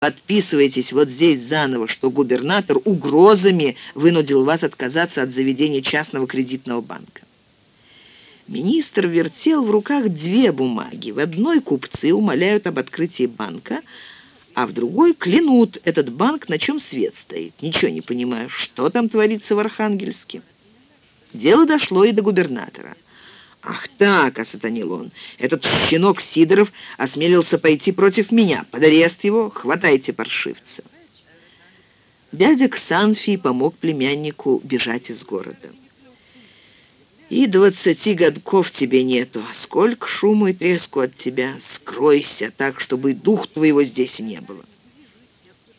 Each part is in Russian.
Подписывайтесь вот здесь заново, что губернатор угрозами вынудил вас отказаться от заведения частного кредитного банка. Министр вертел в руках две бумаги. В одной купцы умоляют об открытии банка, а в другой клянут этот банк, на чем свет стоит. Ничего не понимаю, что там творится в Архангельске. Дело дошло и до губернатора. «Ах так!» — осатанил он. «Этот щенок Сидоров осмелился пойти против меня. Под арест его, хватайте паршивца». Дядя Ксанфий помог племяннику бежать из города. «И двадцати годков тебе нету. Сколько шуму и треску от тебя. Скройся так, чтобы дух твоего здесь не было».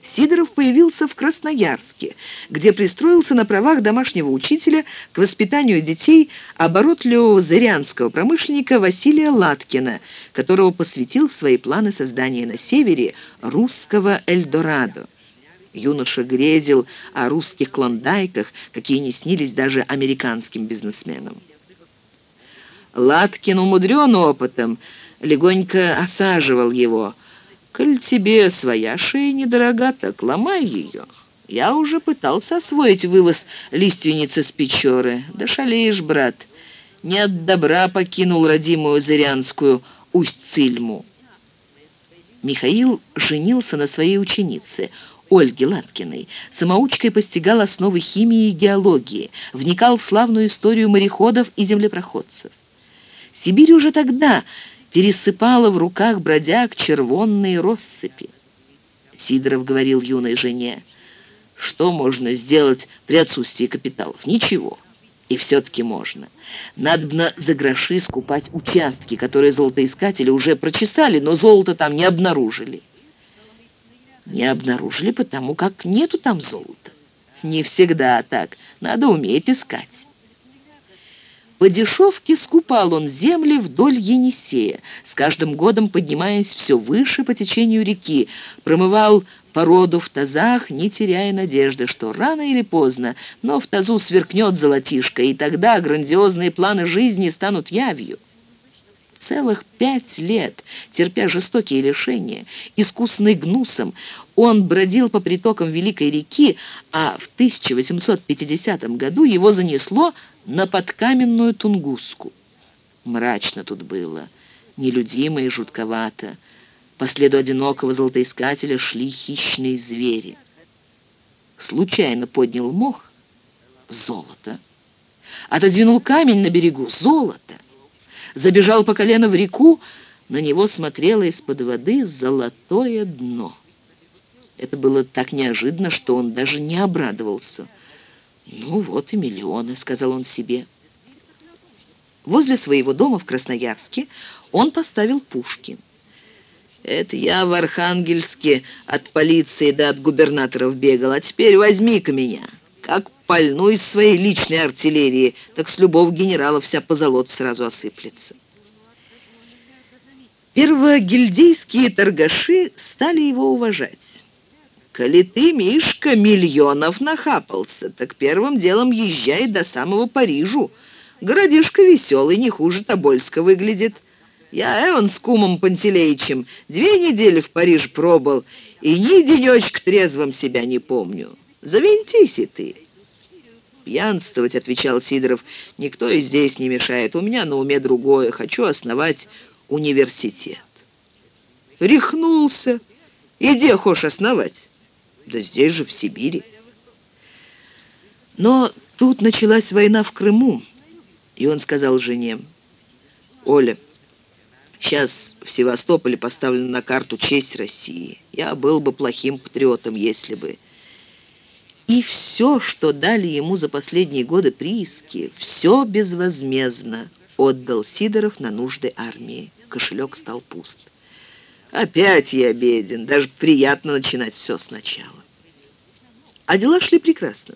Сидоров появился в Красноярске, где пристроился на правах домашнего учителя к воспитанию детей оборотливого зырянского промышленника Василия Латкина, которого посвятил в свои планы создания на севере русского Эльдорадо. Юноша грезил о русских клондайках, какие не снились даже американским бизнесменам. Латкин, умудрен опытом, легонько осаживал его – Коль тебе своя шея недорога, так ломай ее. Я уже пытался освоить вывоз лиственницы с Печоры. Да шалеешь, брат. Не от добра покинул родимую Зырянскую Усть-Цильму. Михаил женился на своей ученице, Ольге Латкиной. Самоучкой постигал основы химии и геологии, вникал в славную историю мореходов и землепроходцев. Сибирь уже тогда пересыпала в руках бродяг червонные россыпи. Сидоров говорил юной жене, что можно сделать при отсутствии капиталов? Ничего. И все-таки можно. Надо за гроши скупать участки, которые золотоискатели уже прочесали, но золото там не обнаружили. Не обнаружили, потому как нету там золота. Не всегда так. Надо уметь искать. По дешевке скупал он земли вдоль Енисея, с каждым годом поднимаясь все выше по течению реки, промывал породу в тазах, не теряя надежды, что рано или поздно, но в тазу сверкнет золотишко, и тогда грандиозные планы жизни станут явью. Целых пять лет, терпя жестокие лишения, искусный гнусом, он бродил по притокам Великой реки, а в 1850 году его занесло на подкаменную Тунгуску. Мрачно тут было, нелюдимо и жутковато. По следу одинокого золотоискателя шли хищные звери. Случайно поднял мох — золото. Отодвинул камень на берегу — золото. Забежал по колено в реку, на него смотрело из-под воды золотое дно. Это было так неожиданно, что он даже не обрадовался — «Ну вот и миллионы», — сказал он себе. Возле своего дома в Красноярске он поставил пушки. «Это я в Архангельске от полиции да от губернаторов бегал, а теперь возьми-ка меня. Как пальну из своей личной артиллерии, так с любого генерала вся позолот сразу осыплется». Первогильдейские торгаши стали его уважать. Коли ты, Мишка, миллионов нахапался, так первым делом езжай до самого Парижу. Городишко веселый, не хуже Тобольска выглядит. Я Эван с кумом Пантелеичем две недели в Париж пробыл, и ни денечек трезвым себя не помню. Завинтись и ты». «Пьянствовать», — отвечал Сидоров, — «никто и здесь не мешает. У меня на уме другое. Хочу основать университет». «Рехнулся. Иди, хошь основать». Да здесь же, в Сибири. Но тут началась война в Крыму, и он сказал жене, «Оля, сейчас в Севастополе поставлена на карту честь России. Я был бы плохим патриотом, если бы...» И все, что дали ему за последние годы прииски, все безвозмездно отдал Сидоров на нужды армии. Кошелек стал пуст. Опять я беден, даже приятно начинать все сначала. А дела шли прекрасно.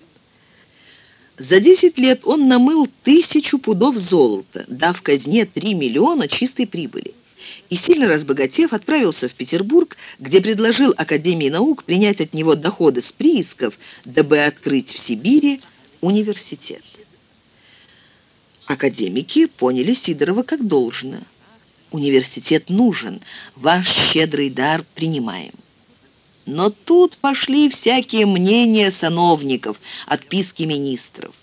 За 10 лет он намыл тысячу пудов золота, дав казне 3 миллиона чистой прибыли. И сильно разбогатев, отправился в Петербург, где предложил Академии наук принять от него доходы с приисков, дабы открыть в Сибири университет. Академики поняли Сидорова как должно – Университет нужен. Ваш щедрый дар принимаем. Но тут пошли всякие мнения сановников, отписки министров.